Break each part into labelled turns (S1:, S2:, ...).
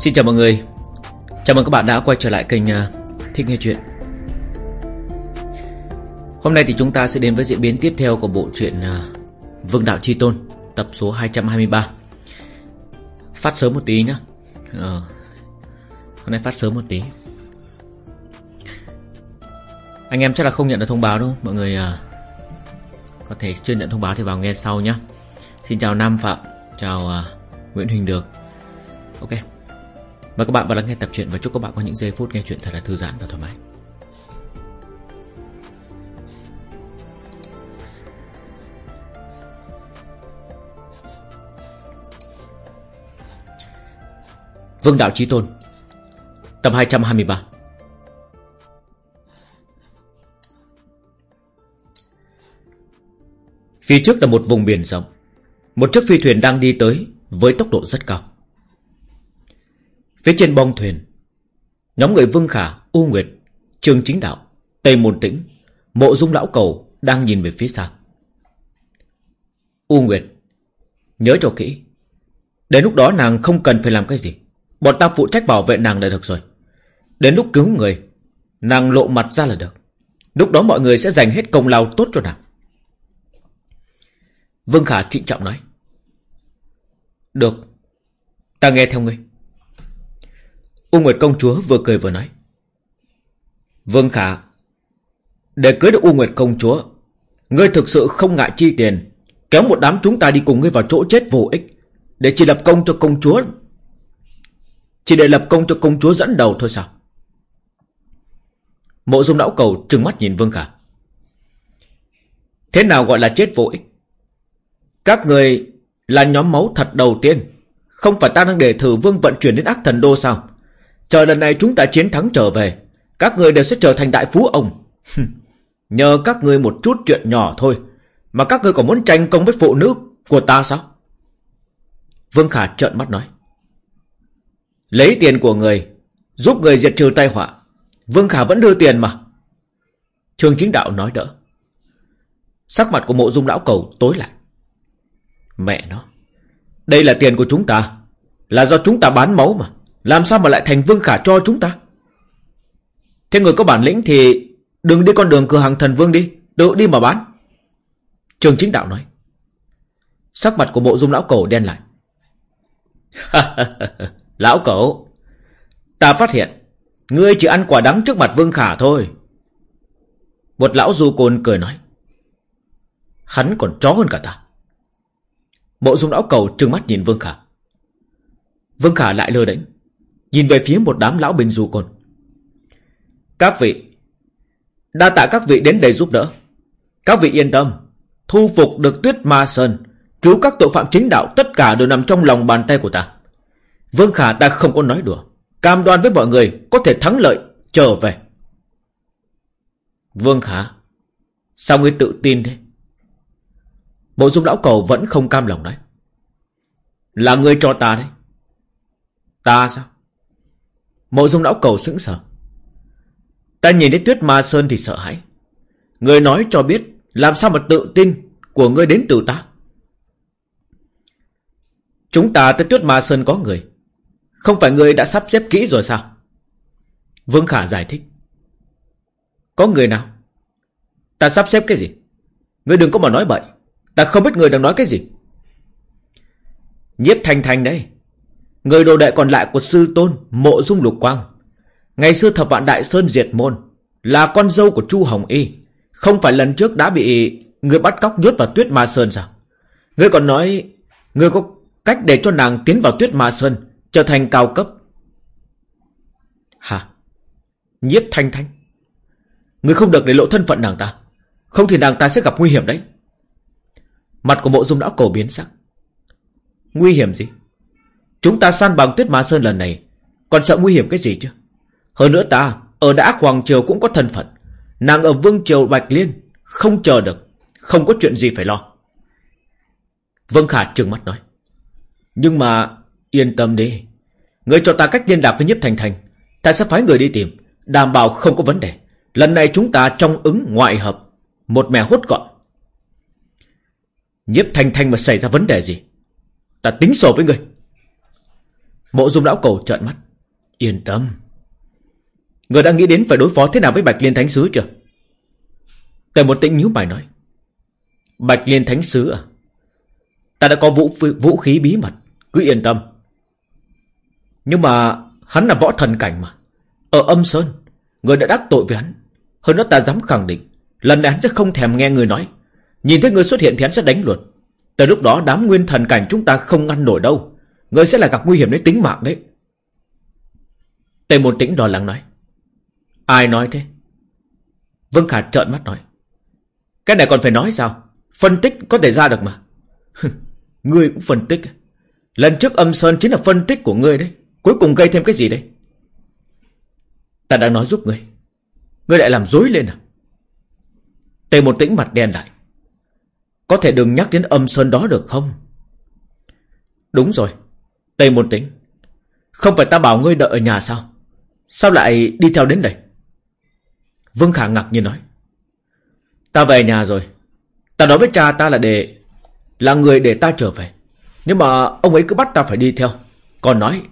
S1: Xin chào mọi người. Chào mừng các bạn đã quay trở lại kênh à, Thích Nghe Chuyện. Hôm nay thì chúng ta sẽ đến với diễn biến tiếp theo của bộ truyện à, Vương Đạo Chi Tôn Tập số 223 Phát sớm một tí nhá. Ờ, Hôm nay phát sớm một tí. Anh em chắc là không nhận được thông báo đâu Mọi người à, có thể chưa nhận thông báo thì vào nghe sau nhé Xin chào Nam Phạm Chào Nguyễn Huỳnh Được. Ok. Mời các bạn vào lắng nghe tập truyện Và chúc các bạn có những giây phút nghe chuyện thật là thư giãn và thoải mái. Vương Đạo Chí Tôn, Tập 223 Phía trước là một vùng biển rộng. Một chiếc phi thuyền đang đi tới Với tốc độ rất cao. Phía trên bong thuyền Nhóm người Vương Khả, U Nguyệt Trường Chính Đạo, Tây Môn Tĩnh Mộ Dung Lão Cầu đang nhìn về phía xa. U Nguyệt Nhớ cho kỹ Đến lúc đó nàng không cần phải làm cái gì. Bọn ta phụ trách bảo vệ nàng là được rồi. Đến lúc cứu người Nàng lộ mặt ra là được. Lúc đó mọi người sẽ dành hết công lao tốt cho nàng. Vương Khả trịnh trọng nói Được Ta nghe theo ngươi. U Nguyệt công chúa vừa cười vừa nói. Vương Khả, Để cưới được U Nguyệt công chúa, Ngươi thực sự không ngại chi tiền, Kéo một đám chúng ta đi cùng ngươi vào chỗ chết vô ích, Để chỉ lập công cho công chúa. Chỉ để lập công cho công chúa dẫn đầu thôi sao? Mộ dung lão cầu trừng mắt nhìn Vương Khả. Thế nào gọi là chết vô ích? Các người là nhóm máu thật đầu tiên, Không phải ta đang để thử vương vận chuyển đến ác thần đô sao? Chờ lần này chúng ta chiến thắng trở về, Các người đều sẽ trở thành đại phú ông. Nhờ các người một chút chuyện nhỏ thôi, Mà các người còn muốn tranh công với phụ nữ của ta sao? Vương Khả trợn mắt nói. Lấy tiền của người, Giúp người diệt trừ tai họa. Vương Khả vẫn đưa tiền mà. Trường chính đạo nói đỡ. Sắc mặt của mộ dung lão cầu tối lại Mẹ nó, Đây là tiền của chúng ta, Là do chúng ta bán máu mà làm sao mà lại thành vương khả cho chúng ta? Thế người có bản lĩnh thì Đừng đi con đường cửa hàng thần vương đi, Tự đi mà bán. Trường chính đạo nói. Sắc mặt của bộ dung lão cổ đen lại. Lão cổ, Ta phát hiện, Ngươi chỉ ăn quả đắng trước mặt vương khả thôi. Một lão du côn cười nói. Hắn còn chó hơn cả ta. Bộ dung lão cầu trừng mắt nhìn vương khả. Vương khả lại lơ đánh Nhìn về phía một đám lão bình du côn. Các vị, Đa tạ các vị đến đây giúp đỡ. Các vị yên tâm, Thu phục được tuyết ma sơn, Cứu các tội phạm chính đạo, Tất cả đều nằm trong lòng bàn tay của ta. Vương Khả ta không có nói đùa. Cam đoan với mọi người có thể thắng lợi, Trở về. Vương Khả, Sao ngươi tự tin thế? Bộ dung lão cầu vẫn không cam lòng đấy Là ngươi cho ta đấy. Ta sao? Mộ dung lão cầu sững sờ. Ta nhìn thấy tuyết ma sơn thì sợ hãi. Người nói cho biết, làm sao mà tự tin của ngươi đến từ ta. Chúng ta tới tuyết ma sơn có người. Không phải ngươi đã sắp xếp kỹ rồi sao? Vương Khả giải thích. Có người nào? Ta sắp xếp cái gì? Ngươi đừng có mà nói bậy. Ta không biết người đang nói cái gì. Nhiếp thanh thanh đây. Người đồ đệ còn lại của sư tôn, Mộ Dung Lục Quang. Ngày xưa thập vạn đại sơn diệt môn, Là con dâu của Chu Hồng Y. Không phải lần trước đã bị Người bắt cóc nhốt vào tuyết ma sơn sao? Người còn nói, Người có cách để cho nàng tiến vào tuyết ma sơn, Trở thành cao cấp. Hả? Nhiếp thanh thanh. Người không được để lộ thân phận nàng ta. Không thì nàng ta sẽ gặp nguy hiểm đấy. Mặt của mộ dung đã cổ biến sắc. Nguy hiểm gì? Chúng ta san bằng tuyết ma sơn lần này. Còn sợ nguy hiểm cái gì chứ? Hơn nữa ta, Ở đã Hoàng Triều cũng có thân phận. Nàng ở Vương Triều Bạch Liên, Không chờ được. Không có chuyện gì phải lo. Vương Khả trừng mắt nói. Nhưng mà, Yên tâm đi. Người cho ta cách liên lạc với Nhiếp Thành Thành, Ta sẽ phái người đi tìm. Đảm bảo không có vấn đề. Lần này chúng ta trong ứng ngoại hợp, Một mẹ hốt gọn. Nhiếp Thành Thành mà xảy ra vấn đề gì? Ta tính sổ với người. Mộ dung lão cầu trợn mắt. Yên tâm. Người đã nghĩ đến phải đối phó thế nào với Bạch Liên Thánh Sứ chưa? Tề một tĩnh nhíu mày nói. Bạch Liên Thánh Sứ à? Ta đã có vũ vũ khí bí mật. Cứ yên tâm. Nhưng mà hắn là võ thần cảnh mà. Ở âm sơn, Người đã đắc tội với hắn. Hơn nữa ta dám khẳng định, Lần này hắn sẽ không thèm nghe người nói. Nhìn thấy người xuất hiện thì hắn sẽ đánh luôn. Tới lúc đó đám nguyên thần cảnh chúng ta không ngăn nổi đâu. Người sẽ là gặp nguy hiểm đến tính mạng đấy. Tề Môn Tĩnh lo lắng nói. Ai nói thế? Vương Khả trợn mắt nói. Cái này còn phải nói sao? Phân tích có thể ra được mà. Ngươi cũng phân tích. Lần trước âm sơn chính là phân tích của ngươi đấy. Cuối cùng gây thêm cái gì đấy? Ta đã nói giúp ngươi. Ngươi lại làm dối lên à? Tề một tĩnh mặt đen lại. Có thể đừng nhắc đến âm sơn đó được không? Đúng rồi. Tề Môn tĩnh Không phải ta bảo ngươi đợi ở nhà sao? Sao lại đi theo đến đây? Vương Khả ngạc nhiên nói. Ta về nhà rồi. Ta nói với cha ta là để, Là người để ta trở về. Nhưng mà ông ấy cứ bắt ta phải đi theo. Còn nói,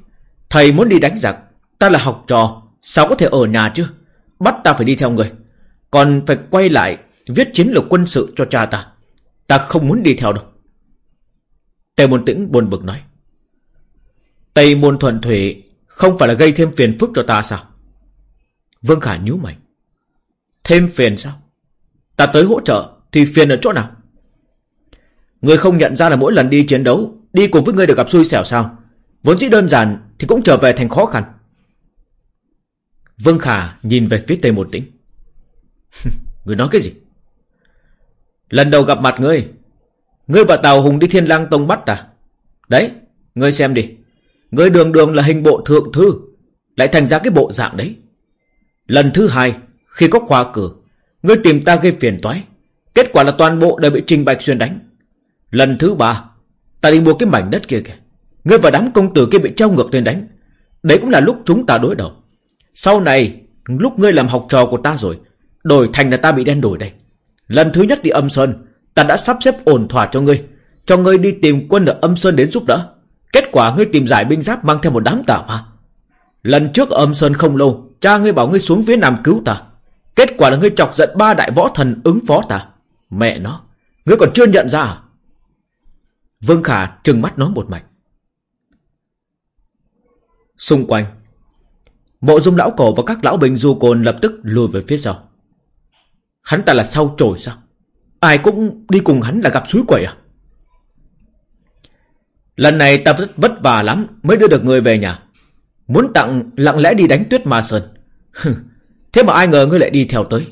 S1: Thầy muốn đi đánh giặc, Ta là học trò, Sao có thể ở nhà chứ? Bắt ta phải đi theo người. Còn phải quay lại Viết chiến lược quân sự cho cha ta. Ta không muốn đi theo đâu. Tề môn tĩnh buồn bực nói. Tây môn thuận thủy Không phải là gây thêm phiền phức cho ta sao? Vương Khả nhíu mày. Thêm phiền sao? Ta tới hỗ trợ Thì phiền ở chỗ nào? Người không nhận ra là mỗi lần đi chiến đấu, Đi cùng với người được gặp xui xẻo sao? Vốn dĩ đơn giản thì cũng trở về thành khó khăn. Vương Khả nhìn về phía Tây Một Tĩnh. Người nói cái gì? Lần đầu gặp mặt ngươi Ngươi và Tào Hùng đi Thiên Lang Tông bắt ta. Đấy, Ngươi xem đi người đường đường là hình bộ thượng thư, Lại thành ra cái bộ dạng đấy. Lần thứ hai, Khi có khoa cử Ngươi tìm ta gây phiền toái. Kết quả là toàn bộ đều bị Trình Bạch Xuyên đánh. Lần thứ ba, Ta đi mua cái mảnh đất kia kìa. Ngươi và đám công tử kia bị treo ngược lên đánh. Đấy cũng là lúc chúng ta đối đầu. Sau này, Lúc ngươi làm học trò của ta rồi, Đổi thành là ta bị đen đổi đây. Lần thứ nhất đi âm sơn, Ta đã sắp xếp ổn thỏa cho ngươi Cho ngươi đi tìm quân ở âm sơn đến giúp đỡ. Kết quả ngươi tìm giải binh giáp mang theo một đám tà ma. Lần trước âm sơn không lâu, Cha ngươi bảo ngươi xuống phía nam cứu ta. Kết quả là ngươi chọc giận ba đại võ thần ứng phó ta. Mẹ nó, Ngươi còn chưa nhận ra à? Vương Khả trừng mắt nói một mạch. Xung quanh, Mộ dung lão cổ và các lão bình du côn lập tức lùi về phía sau. Hắn ta là sau trồi sao? Ai cũng đi cùng hắn là gặp suối quẩy à? Lần này ta rất vất vả lắm Mới đưa được người về nhà. Muốn tặng lặng lẽ đi đánh tuyết ma sơn. Thế mà ai ngờ ngươi lại đi theo tới.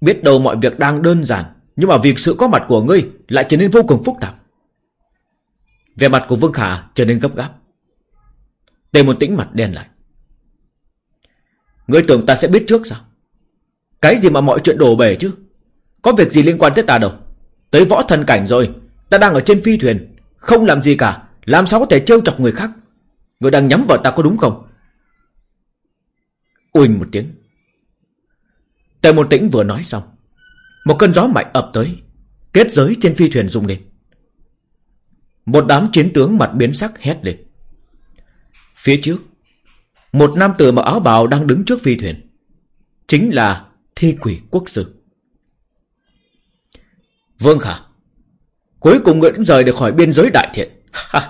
S1: Biết đâu mọi việc đang đơn giản, Nhưng mà việc sự có mặt của ngươi Lại trở nên vô cùng phức tạp. Về mặt của Vương Khả trở nên gấp gáp. Tề một tĩnh mặt đen lại. Ngươi tưởng ta sẽ biết trước sao? Cái gì mà mọi chuyện đổ bể chứ? Có việc gì liên quan tới ta đâu? Tới võ thần cảnh rồi, Ta đang ở trên phi thuyền, Không làm gì cả. Làm sao có thể trêu chọc người khác? Người đang nhắm vào ta có đúng không? Uỳnh một tiếng. Tề một tĩnh vừa nói xong, Một cơn gió mạnh ập tới, Kết giới trên phi thuyền rung lên. Một đám chiến tướng mặt biến sắc hét lên. Phía trước, Một nam tử mặc áo bào đang đứng trước phi thuyền, Chính là thi quỷ quốc sư. Vương Khả, Cuối cùng người cũng rời được khỏi biên giới đại thiện.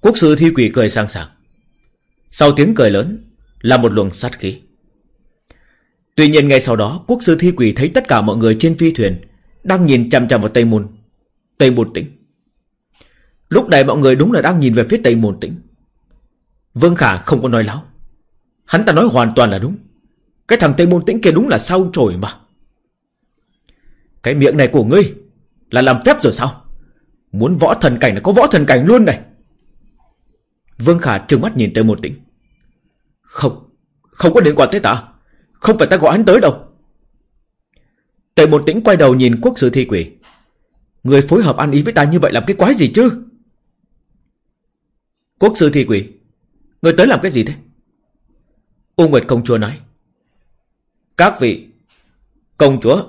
S1: Quốc sư thi quỷ cười sang sảng. Sau tiếng cười lớn, Là một luồng sát khí. Tuy nhiên ngay sau đó, Quốc sư thi quỷ thấy tất cả mọi người trên phi thuyền Đang nhìn chằm chằm vào Tây Môn Tây Môn Tĩnh. Lúc này mọi người đúng là đang nhìn về phía Tây Môn Tĩnh. Vương Khả không có nói láo. Hắn ta nói hoàn toàn là đúng. Cái thằng Tây Môn Tĩnh kia đúng là sao trổi mà. Cái miệng này của ngươi Là làm phép rồi sao? Muốn võ thần cảnh là có võ thần cảnh luôn này. Vương Khả trừng mắt nhìn Tây một Tĩnh. Không Không có liên quan tới ta. Không phải ta gọi hắn tới đâu. Tây một Tĩnh quay đầu nhìn quốc sư thi quỷ. Người phối hợp ăn ý với ta như vậy làm cái quái gì chứ? Quốc sư thi quỷ, Người tới làm cái gì thế? U Nguyệt công chúa nói. Các vị Công chúa,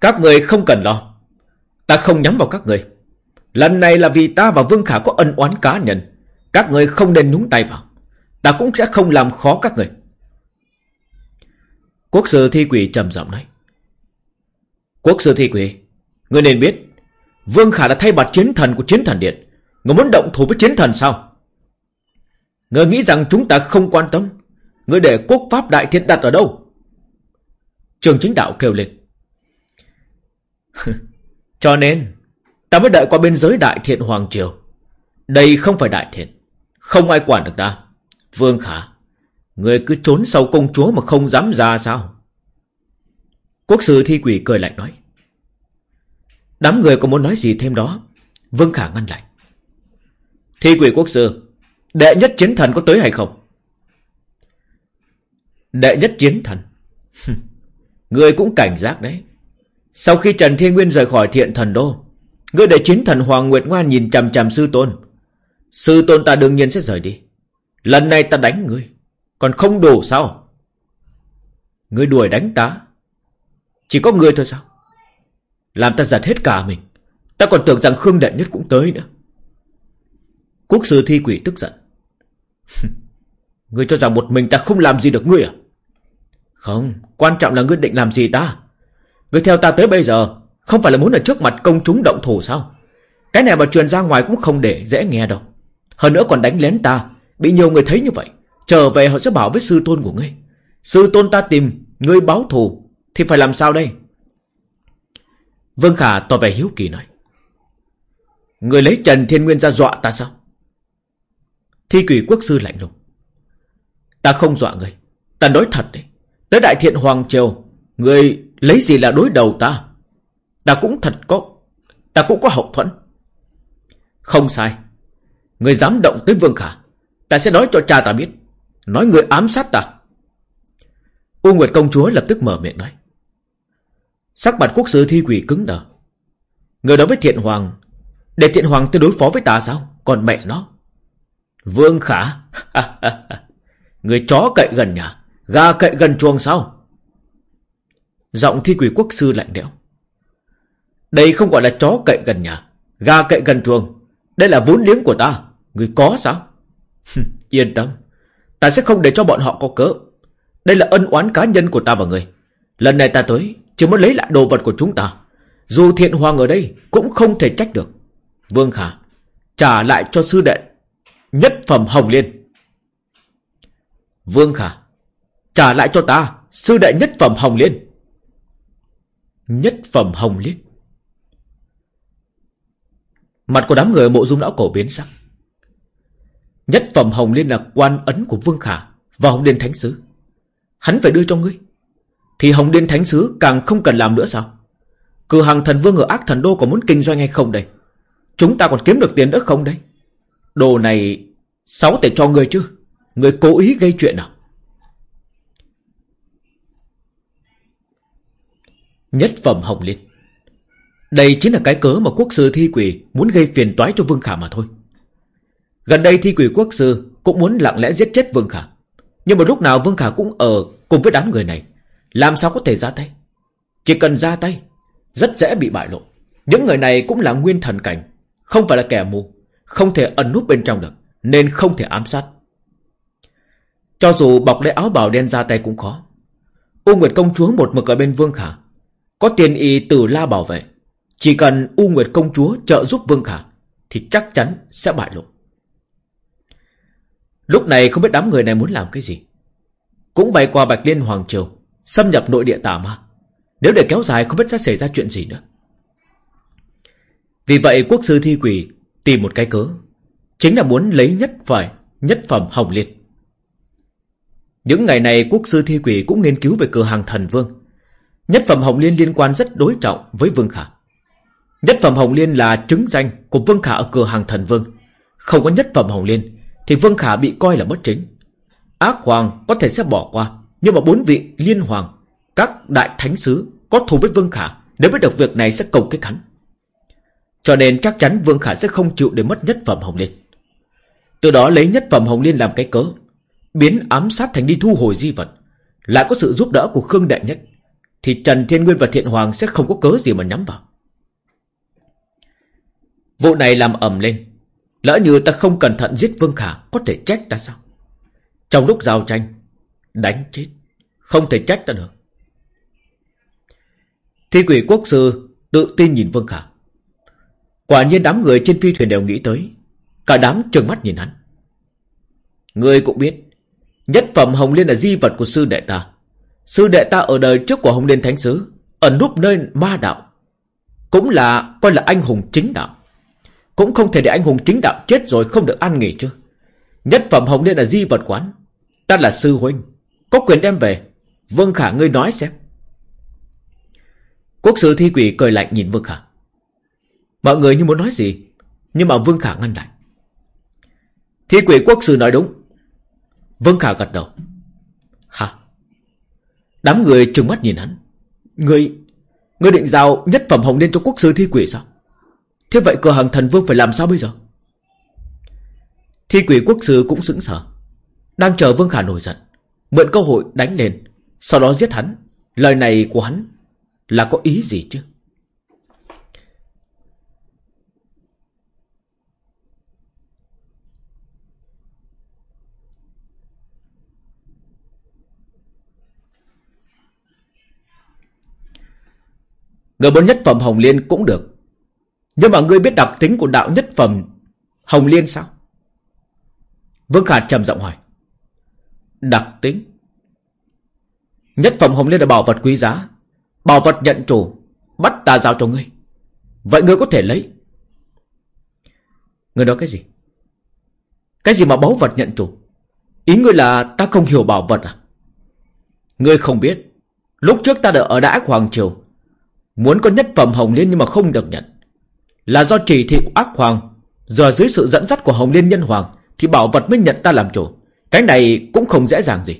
S1: Các người không cần lo. Ta không nhắm vào các người. Lần này là vì ta và Vương Khả có ân oán cá nhân. Các người không nên nhúng tay vào. Ta cũng sẽ không làm khó các người. Quốc sư thi quỷ trầm giọng nói. Quốc sư thi quỷ, Người nên biết, Vương Khả đã thay mặt chiến thần của chiến thần điện. Người muốn động thủ với chiến thần sao? Người nghĩ rằng chúng ta không quan tâm. Người để quốc pháp đại thiện đặt ở đâu? Trường chính đạo kêu lên. Cho nên, Ta mới đợi qua bên giới đại thiện Hoàng Triều. Đây không phải đại thiện, Không ai quản được ta. Vương Khả, Người cứ trốn sau công chúa mà không dám ra sao? Quốc sư thi quỷ cười lạnh nói. Đám người có muốn nói gì thêm đó? Vương Khả ngăn lại. Thi quỷ quốc sư, Đệ nhất chiến thần có tới hay không? Đệ nhất chiến thần? Người cũng cảnh giác đấy. Sau khi Trần Thiên Nguyên rời khỏi thiện thần đô Ngươi để chín thần Hoàng Nguyệt Ngoan nhìn chằm chằm sư tôn. Sư tôn ta đương nhiên sẽ rời đi. Lần này ta đánh ngươi, Còn không đủ sao? Ngươi đuổi đánh ta? Chỉ có ngươi thôi sao? Làm ta giật hết cả mình. Ta còn tưởng rằng Khương Đệ Nhất cũng tới nữa. Quốc sư thi quỷ tức giận. Ngươi cho rằng một mình ta không làm gì được ngươi à? Không, Quan trọng là ngươi định làm gì ta? Người theo ta tới bây giờ Không phải là muốn ở trước mặt công chúng động thủ sao? Cái này mà truyền ra ngoài cũng không để dễ nghe đâu. Hơn nữa còn đánh lén ta, Bị nhiều người thấy như vậy. Trở về họ sẽ bảo với sư tôn của ngươi. Sư tôn ta tìm, ngươi báo thù, Thì phải làm sao đây? Vương Khả tỏ vẻ hiếu kỳ nói. Người lấy Trần Thiên Nguyên ra dọa ta sao? Thi quỷ quốc sư lạnh lùng. Ta không dọa người. Ta nói thật đấy. Tới đại thiện Hoàng Triều, Người lấy gì là đối đầu ta? Ta cũng thật có, Ta cũng có hậu thuẫn. Không sai. Người dám động tới Vương Khả, Ta sẽ nói cho cha ta biết. Nói người ám sát ta. U Nguyệt công chúa lập tức mở miệng nói. Sắc mặt quốc sư thi quỷ cứng đờ. Người đó với thiện hoàng, Để thiện hoàng tới đối phó với ta sao? Còn mẹ nó. Vương khả. Người chó cậy gần nhà, Gà cậy gần chuồng sao? Giọng thi quỷ quốc sư lạnh lẽo. Đây không gọi là chó cậy gần nhà, Gà cậy gần chuồng. Đây là vốn liếng của ta, Người có sao? Yên tâm, Ta sẽ không để cho bọn họ có cớ. Đây là ân oán cá nhân của ta và người. Lần này ta tới, Chỉ muốn lấy lại đồ vật của chúng ta. Dù thiện hoàng ở đây, Cũng không thể trách được. Vương Khả, Trả lại cho sư đệ Nhất phẩm Hồng Liên. Vương Khả, Trả lại cho ta, Sư đệ nhất phẩm Hồng Liên. Nhất phẩm Hồng Liên. Mặt của đám người mộ dung lão cổ biến sắc. Nhất phẩm Hồng Liên là quan ấn của Vương Khả Và Hồng Liên Thánh Sứ. Hắn phải đưa cho ngươi. Thì Hồng Liên Thánh Sứ càng không cần làm nữa sao? Cửa hàng thần vương ở ác thần đô có muốn kinh doanh hay không đây? Chúng ta còn kiếm được tiền nữa không đây? Đồ này, Sáu thể cho người chứ? Người cố ý gây chuyện nào Nhất phẩm Hồng Liên. Đây chính là cái cớ mà quốc sư thi quỷ Muốn gây phiền toái cho Vương Khả mà thôi. Gần đây thi quỷ quốc sư Cũng muốn lặng lẽ giết chết Vương Khả. Nhưng mà lúc nào Vương Khả cũng ở Cùng với đám người này, Làm sao có thể ra tay? Chỉ cần ra tay, Rất dễ bị bại lộ. Những người này cũng là nguyên thần cảnh, Không phải là kẻ mù, Không thể ẩn núp bên trong được, Nên không thể ám sát. Cho dù bọc lấy áo bào đen ra tay cũng khó. U Nguyệt công chúa một mực ở bên Vương Khả có tiền y từ la bảo vệ. Chỉ cần U Nguyệt công chúa trợ giúp Vương Khả, Thì chắc chắn sẽ bại lộ. Lúc này không biết đám người này muốn làm cái gì. Cũng bay qua Bạch Liên Hoàng Triều, Xâm nhập nội địa tà ma. Nếu để kéo dài, không biết sẽ xảy ra chuyện gì nữa. Vì vậy, quốc sư thi quỷ Tìm một cái cớ, Chính là muốn lấy nhất phải Nhất phẩm Hồng Liên. Những ngày này, quốc sư thi quỷ Cũng nghiên cứu về cửa hàng thần vương. Nhất phẩm Hồng Liên liên quan rất đối trọng Với Vương Khả. Nhất phẩm Hồng Liên là chứng danh của Vương Khả ở cửa hàng thần vương. Không có nhất phẩm Hồng Liên, Thì Vương Khả bị coi là bất chính. Ác Hoàng có thể sẽ bỏ qua, Nhưng mà bốn vị liên hoàng, Các đại thánh sứ có thù với Vương Khả, Nếu biết được việc này sẽ cầu kết hắn. Cho nên chắc chắn Vương Khả sẽ không chịu để mất nhất phẩm Hồng Liên. Từ đó lấy nhất phẩm Hồng Liên làm cái cớ, Biến ám sát thành đi thu hồi di vật, Lại có sự giúp đỡ của Khương Đại Nhất. Thì Trần Thiên Nguyên và Thiện Hoàng Sẽ không có cớ gì mà nhắm vào. Vụ này làm ẩm lên. Lỡ như ta không cẩn thận giết Vương Khả, Có thể trách ta sao? Trong lúc giao tranh, Đánh chết, Không thể trách ta được. Thi quỷ quốc sư tự tin nhìn Vương Khả. Quả nhiên đám người trên phi thuyền đều nghĩ tới. Cả đám trừng mắt nhìn hắn. Người cũng biết, Nhất phẩm Hồng Liên là di vật của sư đệ ta. Sư đệ ta ở đời trước của Hồng Liên Thánh Sứ, Ẩn núp nơi ma đạo, Cũng là, coi là anh hùng chính đạo. Cũng không thể để anh hùng chính đạo chết rồi không được ăn nghỉ chứ. Nhất phẩm Hồng Liên là di vật quán, Ta là sư huynh, Có quyền đem về. Vương Khả, ngươi nói xem. Quốc sư thi quỷ cười lạnh nhìn Vương Khả. Mọi người như muốn nói gì, Nhưng mà Vương Khả ngăn lại. Thi quỷ quốc sư nói đúng. Vương Khả gật đầu. Đám người trừng mắt nhìn hắn. Người Người định giao nhất phẩm hồng liên cho quốc sư thi quỷ sao? Thế vậy cửa hàng thần vương phải làm sao bây giờ? Thi quỷ quốc sư cũng sững sờ, Đang chờ Vương Khả nổi giận, Mượn cơ hội đánh lên, Sau đó giết hắn. Lời này của hắn Là có ý gì chứ? Người muốn nhất phẩm Hồng Liên cũng được. Nhưng mà ngươi biết đặc tính của đạo nhất phẩm Hồng Liên sao? Vương Khả trầm giọng hỏi. Đặc tính? Nhất phẩm Hồng Liên là bảo vật quý giá. Bảo vật nhận chủ, Bắt ta giao cho ngươi. Vậy ngươi có thể lấy. Ngươi nói cái gì? Cái gì mà báu vật nhận chủ? Ý ngươi là ta không hiểu bảo vật à? Ngươi không biết. Lúc trước ta đã ở Đãi Hoàng Triều Muốn có nhất phẩm Hồng Liên nhưng mà không được nhận. Là do chỉ thị của ác hoàng. Giờ dưới sự dẫn dắt của Hồng Liên Nhân Hoàng, Thì bảo vật mới nhận ta làm chủ. Cái này cũng không dễ dàng gì.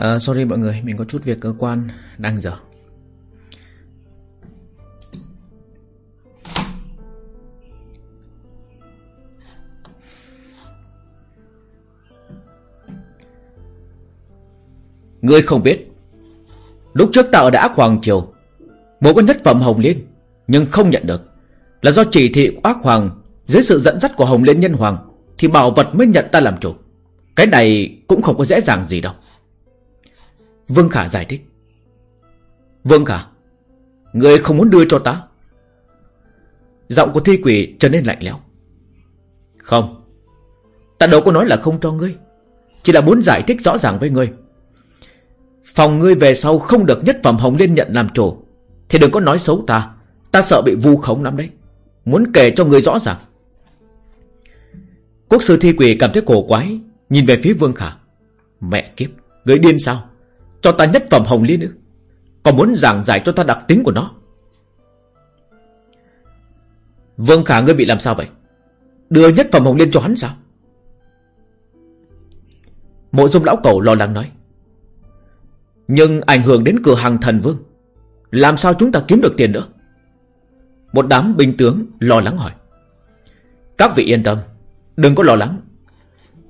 S1: À, sorry mọi người, mình có chút việc cơ quan đang giờ. Ngươi không biết Lúc trước ta ở đã Hoàng Triều Một con nhất phẩm Hồng Liên Nhưng không nhận được. Là do chỉ thị của ác hoàng Dưới sự dẫn dắt của Hồng Liên Nhân Hoàng Thì bảo vật mới nhận ta làm chủ. Cái này cũng không có dễ dàng gì đâu. Vương Khả giải thích. Vương Khả Người không muốn đưa cho ta? Giọng của thi quỷ trở nên lạnh lẽo. Không Ta đâu có nói là không cho ngươi. Chỉ là muốn giải thích rõ ràng với ngươi. Phòng ngươi về sau không được nhất phẩm hồng liên nhận làm chủ. Thì đừng có nói xấu ta. Ta sợ bị vu khống lắm đấy. Muốn kể cho ngươi rõ ràng. Quốc sư thi quỷ cảm thấy cổ quái Nhìn về phía Vương Khả. Mẹ kiếp, người điên sao? Cho ta nhất phẩm hồng liên nữa. Còn muốn giảng giải cho ta đặc tính của nó. Vương Khả, ngươi bị làm sao vậy? Đưa nhất phẩm hồng liên cho hắn sao? Mộ dung lão cầu lo lắng nói. Nhưng ảnh hưởng đến cửa hàng thần vương, Làm sao chúng ta kiếm được tiền nữa? Một đám binh tướng lo lắng hỏi. Các vị yên tâm, Đừng có lo lắng.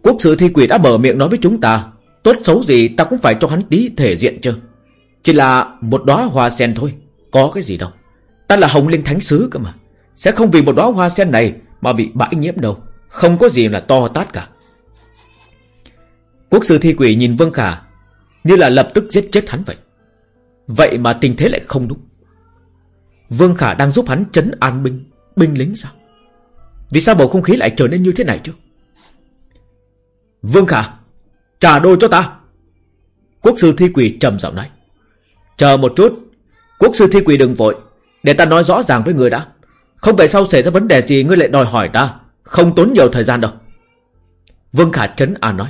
S1: Quốc sử thi quỷ đã mở miệng nói với chúng ta Tốt xấu gì ta cũng phải cho hắn tí thể diện chứ. Chỉ là một đóa hoa sen thôi, Có cái gì đâu. Ta là hồng linh thánh sứ cơ mà. Sẽ không vì một đóa hoa sen này Mà bị bãi nhiễm đâu. Không có gì là to tát cả. Quốc sư thi quỷ nhìn Vương Khả, Như là lập tức giết chết hắn vậy. Vậy mà tình thế lại không đúng. Vương Khả đang giúp hắn chấn an binh Binh lính sao? Vì sao bầu không khí lại trở nên như thế này chứ? Vương Khả Trả đôi cho ta. Quốc sư thi quỷ trầm giọng nói. Chờ một chút. Quốc sư thi quỷ đừng vội. Để ta nói rõ ràng với người đã. Không phải sau xảy ra vấn đề gì ngươi lại đòi hỏi ta. Không tốn nhiều thời gian đâu. Vương Khả trấn an nói.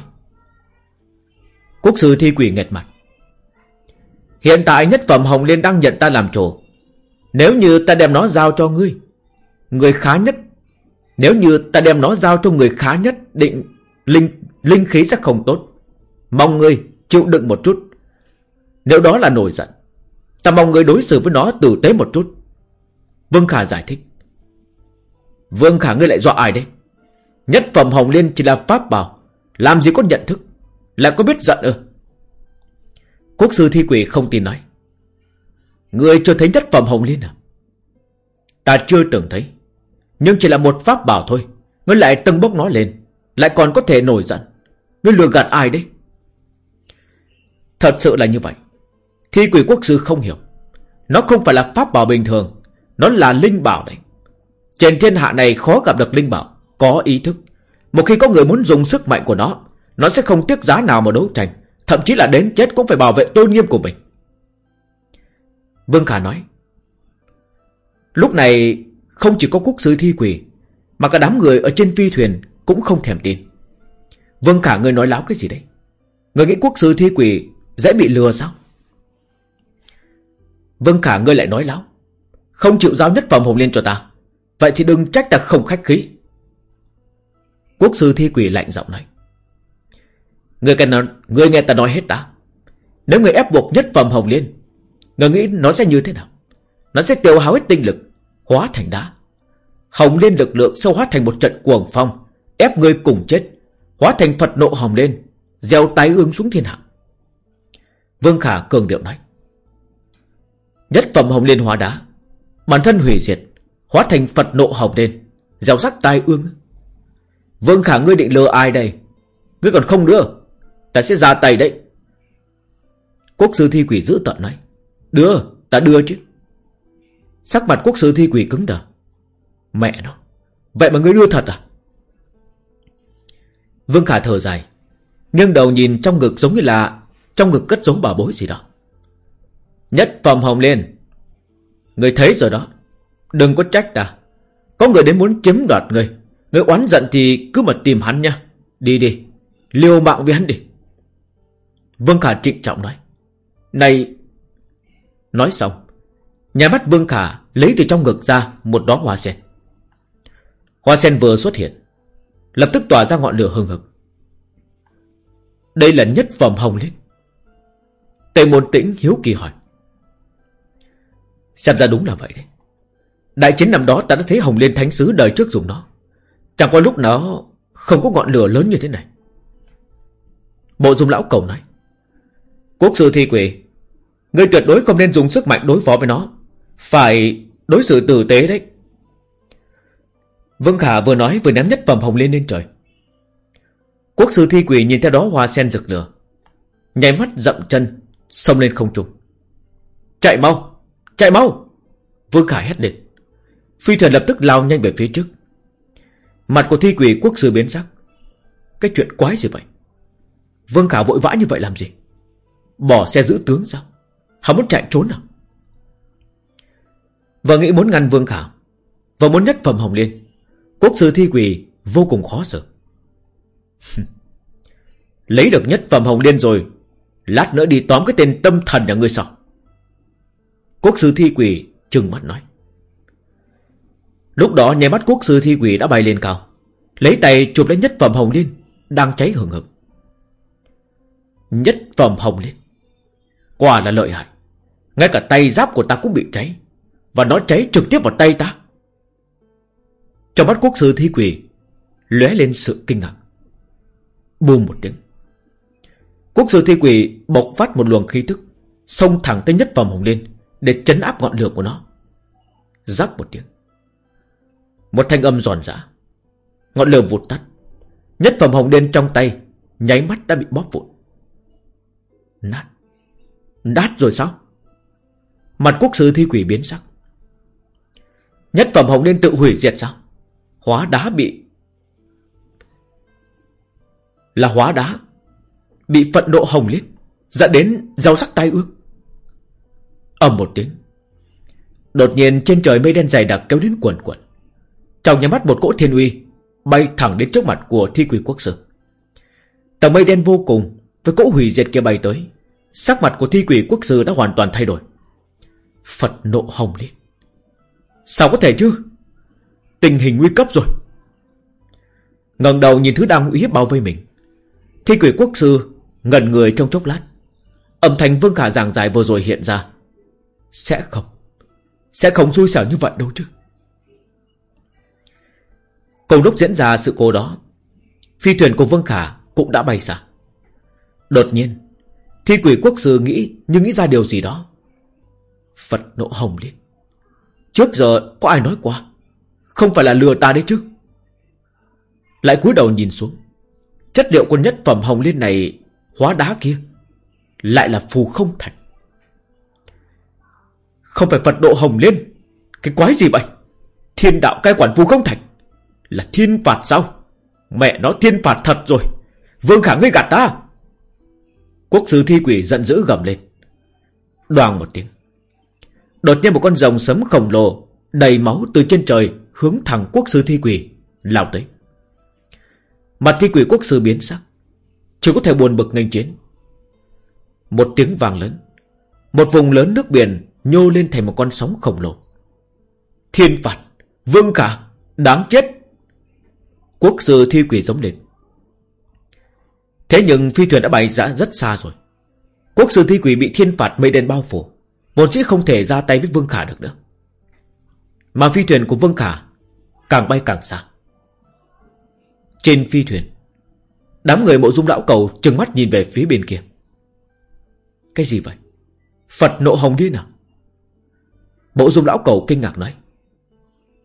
S1: Quốc sư thi quỷ nghẹt mặt. Hiện tại nhất phẩm Hồng Liên đang nhận ta làm chủ. Nếu như ta đem nó giao cho ngươi, Người khá nhất, Nếu như ta đem nó giao cho người khá nhất, Định linh linh khí sẽ không tốt. Mong ngươi chịu đựng một chút. Nếu đó là nổi giận, Ta mong ngươi đối xử với nó tử tế một chút. Vương Khả giải thích. Vương Khả ngươi lại dọa ai đấy Nhất phẩm Hồng Liên chỉ là pháp bảo, Làm gì có nhận thức, Lại có biết giận ư? Quốc sư thi quỷ không tin nói. Ngươi chưa thấy nhất phẩm Hồng Liên à? Ta chưa từng thấy, Nhưng chỉ là một pháp bảo thôi. Ngươi lại tâng bốc nó lên, Lại còn có thể nổi giận. Ngươi lừa gạt ai đấy Thật sự là như vậy. Thi quỷ quốc sư không hiểu, Nó không phải là pháp bảo bình thường, Nó là linh bảo đấy. Trên thiên hạ này khó gặp được linh bảo, Có ý thức. Một khi có người muốn dùng sức mạnh của nó Nó sẽ không tiếc giá nào mà đấu tranh, Thậm chí là đến chết cũng phải bảo vệ tôn nghiêm của mình. Vương Khả nói, Lúc này Không chỉ có quốc sư thi quỷ, Mà cả đám người ở trên phi thuyền Cũng không thèm tin. Vương Khả người nói láo cái gì đấy? Người nghĩ quốc sư thi quỷ Dễ bị lừa sao? Vương Khả ngươi lại nói láo. Không chịu giao nhất phẩm hồng liên cho ta. Vậy thì đừng trách ta không khách khí. Quốc sư thi quỷ lạnh giọng nói. Người, người nghe ta nói hết đã. Nếu người ép buộc nhất phẩm hồng liên Người nghĩ nó sẽ như thế nào? Nó sẽ tiêu hao hết tinh lực Hóa thành đá. Hồng liên lực lượng sâu hóa thành một trận cuồng phong Ép người cùng chết Hóa thành Phật nộ hồng lên Gieo tái ương xuống thiên hạ. Vương Khả cường điệu nói. Nhất phẩm hồng liên hóa đá. Bản thân hủy diệt Hóa thành Phật nộ hồng lên Gieo rắc tai ương. Vương Khả ngươi định lừa ai đây? Ngươi còn không đưa Ta sẽ ra tay đấy. Quốc sư thi quỷ giữ tận nói. Đưa, ta đưa chứ. Sắc mặt quốc sư thi quỷ cứng đờ. Mẹ nó Vậy mà ngươi đưa thật à? Vương Khả thở dài nghiêng đầu nhìn trong ngực giống như là trong ngực cất giấu bà bối gì đó. Nhất phẩm hồng liên. Người thấy rồi đó. Đừng có trách ta. Có người đến muốn chiếm đoạt người. Người oán giận thì cứ mà tìm hắn nha. Đi đi. Liều mạng với hắn đi. Vương Khả trịnh trọng nói. Này. Nói xong. Nhà mắt Vương Khả lấy từ trong ngực ra Một đóa hoa sen. Hoa sen vừa xuất hiện, Lập tức tỏa ra ngọn lửa hừng hực. Đây là nhất phẩm hồng lên Tề môn tĩnh hiếu kỳ hỏi. Xem ra đúng là vậy đấy. Đại chiến năm đó ta đã thấy hồng liên thánh sứ đời trước dùng nó. Chẳng qua lúc nó Không có ngọn lửa lớn như thế này. Bộ dung lão cầu nói, Quốc sư thi quỷ Ngươi tuyệt đối không nên dùng sức mạnh đối phó với nó. Phải đối xử tử tế đấy. Vương Khả vừa nói vừa ném nhất phẩm hồng Liên lên trời. Quốc sư thi quỷ nhìn theo đó hoa sen rực lửa nhảy mắt dậm chân Xông lên không trung. Chạy mau Chạy mau. Vương khải hét lên. Phi thần lập tức lao nhanh về phía trước. Mặt của thi quỷ quốc sư biến sắc. Cái chuyện quái gì vậy? Vương Khả vội vã như vậy làm gì? Bỏ xe giữ tướng sao? Hắn muốn chạy trốn à? Và nghĩ muốn ngăn Vương Khả Và muốn nhất phẩm Hồng Liên, Quốc sư thi quỷ vô cùng khó xử. Lấy được nhất phẩm Hồng Liên rồi Lát nữa đi tóm cái tên tâm thần nhà ngươi sao Quốc sư thi quỷ trừng mắt nói. Lúc đó nhé mắt quốc sư thi quỷ đã bay lên cao. Lấy tay chụp lấy nhất phẩm hồng liên, Đang cháy hừng hực. Nhất phẩm hồng liên. Quả là lợi hại. Ngay cả tay giáp của ta cũng bị cháy. Và nó cháy trực tiếp vào tay ta. Trong mắt quốc sư thi quỷ, lóe lên sự kinh ngạc. Bùm một tiếng. Quốc sư thi quỷ bộc phát một luồng khí tức, Xông thẳng tới nhất phẩm hồng liên Để chấn áp ngọn lửa của nó. Rắc một tiếng, Một thanh âm giòn giã, Ngọn lửa vụt tắt. Nhất phẩm hồng liên trong tay, Nháy mắt đã bị bóp vụn. Nát Nát rồi sao? Mặt quốc sư thi quỷ biến sắc. Nhất phẩm hồng liên tự hủy diệt sao? Hóa đá bị, Là hóa đá. Bị phận nộ hồng liên Dẫn đến rau sắc tai ương. Ầm một tiếng, Đột nhiên trên trời mây đen dày đặc kéo đến quần quần. Trong nhà mắt một cỗ thiên uy Bay thẳng đến trước mặt của thi quỷ quốc sư. Tầng mây đen vô cùng Với cỗ hủy diệt kia bay tới, Sắc mặt của thi quỷ quốc sư đã hoàn toàn thay đổi. Phật nộ hồng lên Sao có thể chứ? Tình hình nguy cấp rồi. Ngẩng đầu nhìn thứ đang uy hiếp bao vây mình, Thi quỷ quốc sư Ngần người trong chốc lát. Âm thanh vương khả giảng dài vừa rồi hiện ra. Sẽ không. Sẽ không xui xẻo như vậy đâu chứ. Cùng lúc diễn ra sự cố đó, Phi thuyền của Vương Khả cũng đã bay xa Đột nhiên, Thi quỷ quốc sư nghĩ Nhưng nghĩ ra điều gì đó. Phật nộ hồng lên. Trước giờ có ai nói qua? Không phải là lừa ta đấy chứ. Lại cúi đầu nhìn xuống. Chất liệu của nhất phẩm hồng liên này Hóa đá kia Lại là phù không thạch Không phải Phật độ hồng liên, Cái quái gì vậy? Thiên đạo cai quản phù không thạch Là thiên phạt sao? Mẹ nó thiên phạt thật rồi. Vương khả ngươi gạt ta. Quốc sư thi quỷ giận dữ gầm lên. Đoàn một tiếng. Đột nhiên một con rồng sấm khổng lồ Đầy máu từ trên trời Hướng thẳng quốc sư thi quỷ Lao tới. Mặt thi quỷ quốc sư biến sắc. Chỉ có thể buồn bực nghênh chiến. Một tiếng vàng lớn. Một vùng lớn nước biển Nhô lên thành một con sóng khổng lồ. Thiên phạt, Vương khả Đáng chết. Quốc sư thi quỷ giống lên. Thế nhưng phi thuyền đã bay ra rất xa rồi. Quốc sư thi quỷ bị thiên phạt mây đen bao phủ. Vốn dĩ không thể ra tay với Vương Khả được nữa. Mà phi thuyền của Vương Khả Càng bay càng xa. Trên phi thuyền Đám người mộ dung lão cầu Trừng mắt nhìn về phía bên kia Cái gì vậy Phật nộ hồng điên à Mộ dung lão cầu kinh ngạc nói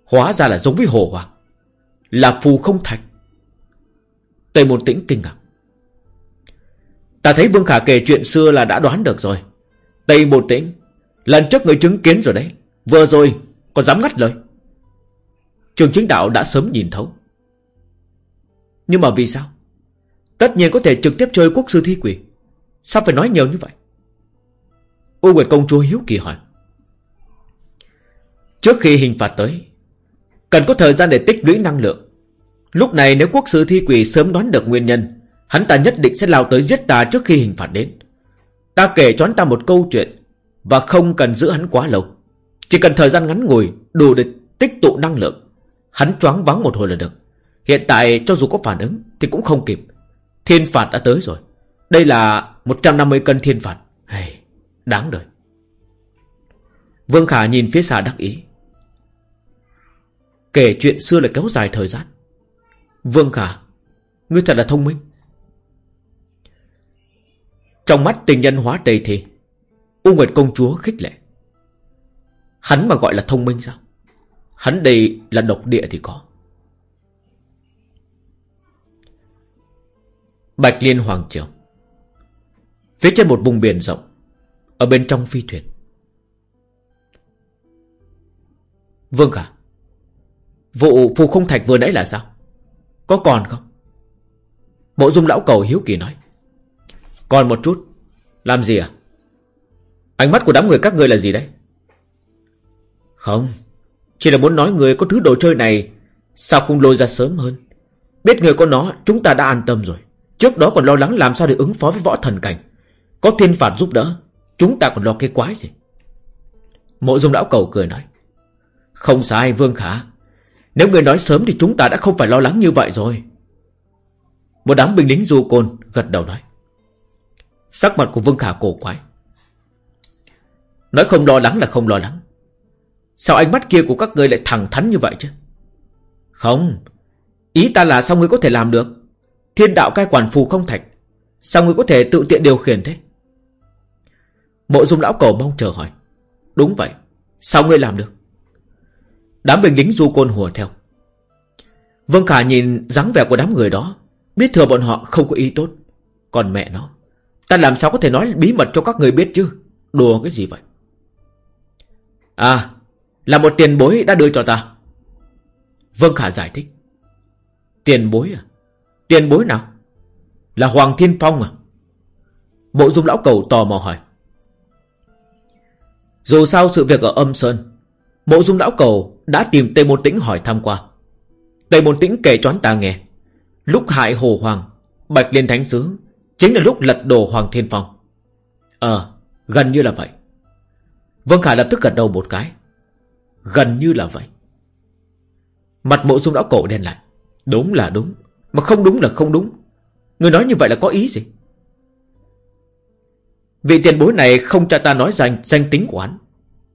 S1: Hóa ra là giống với hồ hoàng Là phù không thạch Tây môn tĩnh kinh ngạc Ta thấy Vương Khả kể chuyện xưa là đã đoán được rồi. Tây môn tĩnh. Lần trước người chứng kiến rồi đấy. Vừa rồi còn dám ngắt lời. Trường chính đạo đã sớm nhìn thấu. Nhưng mà vì sao? Tất nhiên có thể trực tiếp chơi quốc sư thi quỷ. Sao phải nói nhiều như vậy? U Nguyệt Công Chúa hiếu kỳ hỏi. Trước khi hình phạt tới, cần có thời gian để tích lũy năng lượng. Lúc này nếu quốc sư thi quỷ sớm đoán được nguyên nhân, Hắn ta nhất định sẽ lao tới giết ta trước khi hình phạt đến Ta kể cho hắn ta một câu chuyện Và không cần giữ hắn quá lâu Chỉ cần thời gian ngắn ngủi Đủ để tích tụ năng lượng Hắn choáng vắng một hồi là được Hiện tại cho dù có phản ứng Thì cũng không kịp Thiên phạt đã tới rồi. Đây là 150 cân thiên phạt. Hey, Đáng đời. Vương Khả nhìn phía xa đắc ý. Kể chuyện xưa là kéo dài thời gian. Vương Khả Ngươi thật là thông minh. Trong mắt tình nhân hóa tây thì U Nguyệt công chúa khích lệ. Hắn mà gọi là thông minh sao? Hắn đây là độc địa thì có. Bạch Liên Hoàng Triều. Phía trên một vùng biển rộng, Ở bên trong phi thuyền. Vâng cả à, Vụ phù không thạch vừa nãy là sao? Có còn không? Bộ dung lão cầu hiếu kỳ nói. Còn một chút, Làm gì à? Ánh mắt của đám người các ngươi là gì đấy? Không, Chỉ là muốn nói người có thứ đồ chơi này Sao không lôi ra sớm hơn? Biết người có nó, chúng ta đã an tâm rồi. Trước đó còn lo lắng làm sao để ứng phó với võ thần cảnh. Có thiên phạt giúp đỡ, Chúng ta còn lo cái quái gì? Mộ dung lão cầu cười nói, Không sai, Vương Khả. Nếu người nói sớm thì chúng ta đã không phải lo lắng như vậy rồi. Một đám binh lính du côn gật đầu nói, Sắc mặt của Vương Khả cổ quái. Nói không lo lắng là không lo lắng. Sao ánh mắt kia của các ngươi lại thẳng thắn như vậy chứ? Không, Ý ta là sao ngươi có thể làm được? Thiên đạo cai quản phù không thạch Sao ngươi có thể tự tiện điều khiển thế? Mộ dung lão cầu mong chờ hỏi. Đúng vậy. Sao ngươi làm được? Đám binh lính du côn hùa theo. Vương Khả nhìn dáng vẻ của đám người đó, Biết thừa bọn họ không có ý tốt. Còn mẹ nó, Ta làm sao có thể nói bí mật cho các người biết chứ? Đùa cái gì vậy? À Là một tiền bối đã đưa cho ta. Vương Khả giải thích. Tiền bối à? Tiền bối nào Là Hoàng Thiên Phong à Bộ dung lão cầu tò mò hỏi Dù sao sự việc ở âm Sơn Mộ dung lão cầu đã tìm Tây Môn Tĩnh hỏi thăm qua. Tây Môn Tĩnh kể choán ta nghe. Lúc hại Hồ Hoàng, Bạch Liên Thánh Sứ, chính là lúc lật đổ Hoàng Thiên Phong. Ờ, gần như là vậy. Vương Khải lập tức gật đầu một cái. Gần như là vậy. Mặt mộ dung lão cổ đen lại. Đúng là đúng, mà không đúng là không đúng. Người nói như vậy là có ý gì? Vị tiền bối này không cho ta nói danh danh tính của hắn.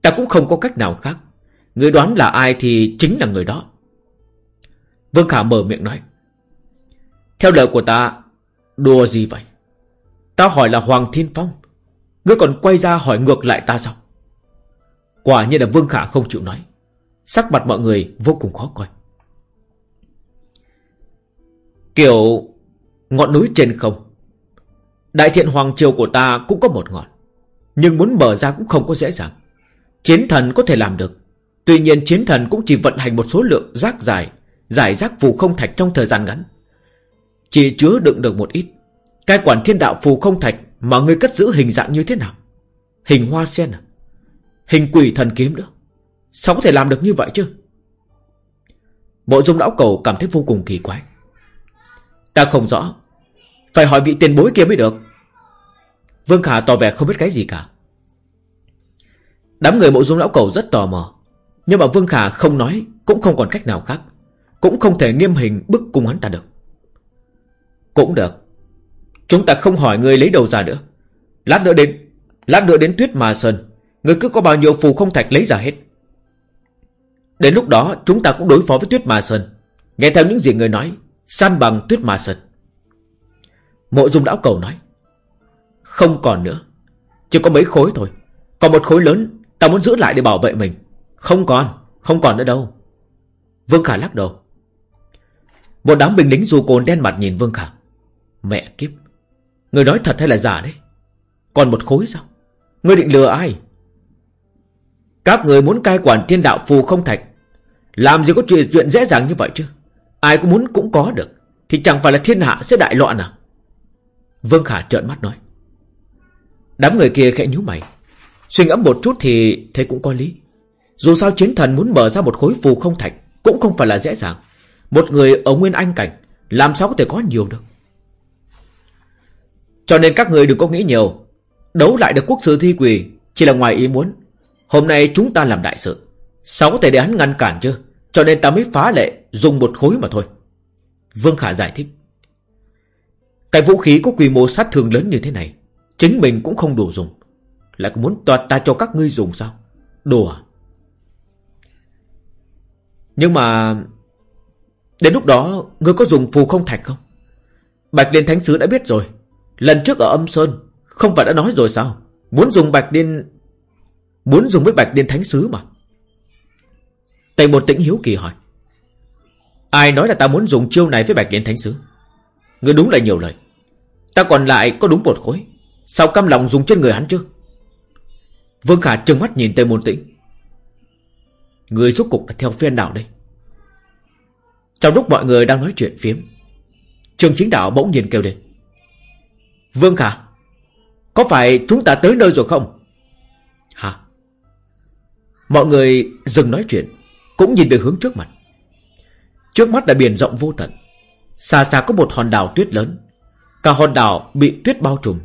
S1: Ta cũng không có cách nào khác. Người đoán là ai thì chính là người đó. Vương Khả mở miệng nói. Theo lời của ta, đùa gì vậy? Ta hỏi là Hoàng Thiên Phong. Ngươi còn quay ra hỏi ngược lại ta sao? Quả nhiên là Vương Khả không chịu nói. Sắc mặt mọi người vô cùng khó coi. Kiểu ngọn núi trên không. Đại thiện Hoàng Triều của ta cũng có một ngọn. Nhưng muốn mở ra cũng không có dễ dàng. Chiến thần có thể làm được. Tuy nhiên chiến thần cũng chỉ vận hành một số lượng rác dài, giải rác phù không thạch trong thời gian ngắn. Chỉ chứa đựng được một ít. Cai quản thiên đạo phù không thạch mà ngươi cất giữ hình dạng như thế nào? Hình hoa sen à? Hình quỷ thần kiếm nữa. Sao có thể làm được như vậy chứ? Bộ dung lão cầu cảm thấy vô cùng kỳ quái. Ta không rõ. Phải hỏi vị tiền bối kia mới được. Vương Khả tỏ vẻ không biết cái gì cả. Đám người mộ dung lão cầu rất tò mò. Nhưng mà Vương Khả không nói, Cũng không còn cách nào khác Cũng không thể nghiêm hình bức cung hắn ta được Cũng được Chúng ta không hỏi người lấy đầu ra nữa Lát nữa đến, Lát nữa đến tuyết mà sơn Người cứ có bao nhiêu phù không thạch lấy ra hết Đến lúc đó, chúng ta cũng đối phó với tuyết mà sơn Nghe theo những gì người nói San bằng tuyết ma sơn Mộ dung lão cầu nói Không còn nữa Chỉ có mấy khối thôi Còn một khối lớn Ta muốn giữ lại để bảo vệ mình không còn, không còn nữa đâu. Vương Khả lắc đầu. Một đám binh lính dù cồn đen mặt nhìn Vương Khả. Mẹ kiếp. Người nói thật hay là giả đấy? Còn một khối sao? Người định lừa ai? Các người muốn cai quản thiên đạo phù không thạch. Làm gì có chuyện chuyện dễ dàng như vậy chứ? Ai cũng muốn cũng có được. Thì chẳng phải là thiên hạ sẽ đại loạn à? Vương Khả trợn mắt nói. Đám người kia khẽ nhíu mày. Suy ngẫm một chút thì thấy cũng có lý. Dù sao chiến thần muốn mở ra một khối phù không thạch Cũng không phải là dễ dàng Một người ở nguyên anh cảnh, Làm sao có thể có nhiều được Cho nên các người đừng có nghĩ nhiều Đấu lại được quốc sư thi quỳ Chỉ là ngoài ý muốn Hôm nay chúng ta làm đại sự Sao có thể để hắn ngăn cản chứ cho nên ta mới phá lệ, dùng một khối mà thôi. Vương Khả giải thích. Cái vũ khí có quy mô sát thương lớn như thế này, Chính mình cũng không đủ dùng. Lại muốn toạt ta cho các ngươi dùng sao? Đùa à? nhưng mà... Đến lúc đó, Ngươi có dùng phù không thạch không? Bạch Liên Thánh Sứ đã biết rồi. Lần trước ở âm Sơn, Không phải đã nói rồi sao? Muốn dùng Bạch Liên, Muốn dùng với Bạch Liên Thánh Sứ mà. Tây Môn tĩnh hiếu kỳ hỏi. Ai nói là ta muốn dùng chiêu này với Bạch Liên Thánh Sứ? Ngươi đúng là nhiều lời. Ta còn lại có đúng một khối. Sao cam lòng dùng trên người hắn chứ? Vương Khả trừng mắt nhìn Tây Môn Tĩnh. Người rốt cục là theo phiên nào đây? Trong lúc mọi người đang nói chuyện phiếm, Trường chính đạo bỗng nhiên kêu lên. Vương Khả, Có phải chúng ta tới nơi rồi không? Hả? Mọi người dừng nói chuyện. Cũng nhìn về hướng trước mặt. Trước mắt là biển rộng vô tận. Xa xa có một hòn đảo tuyết lớn. Cả hòn đảo bị tuyết bao trùm.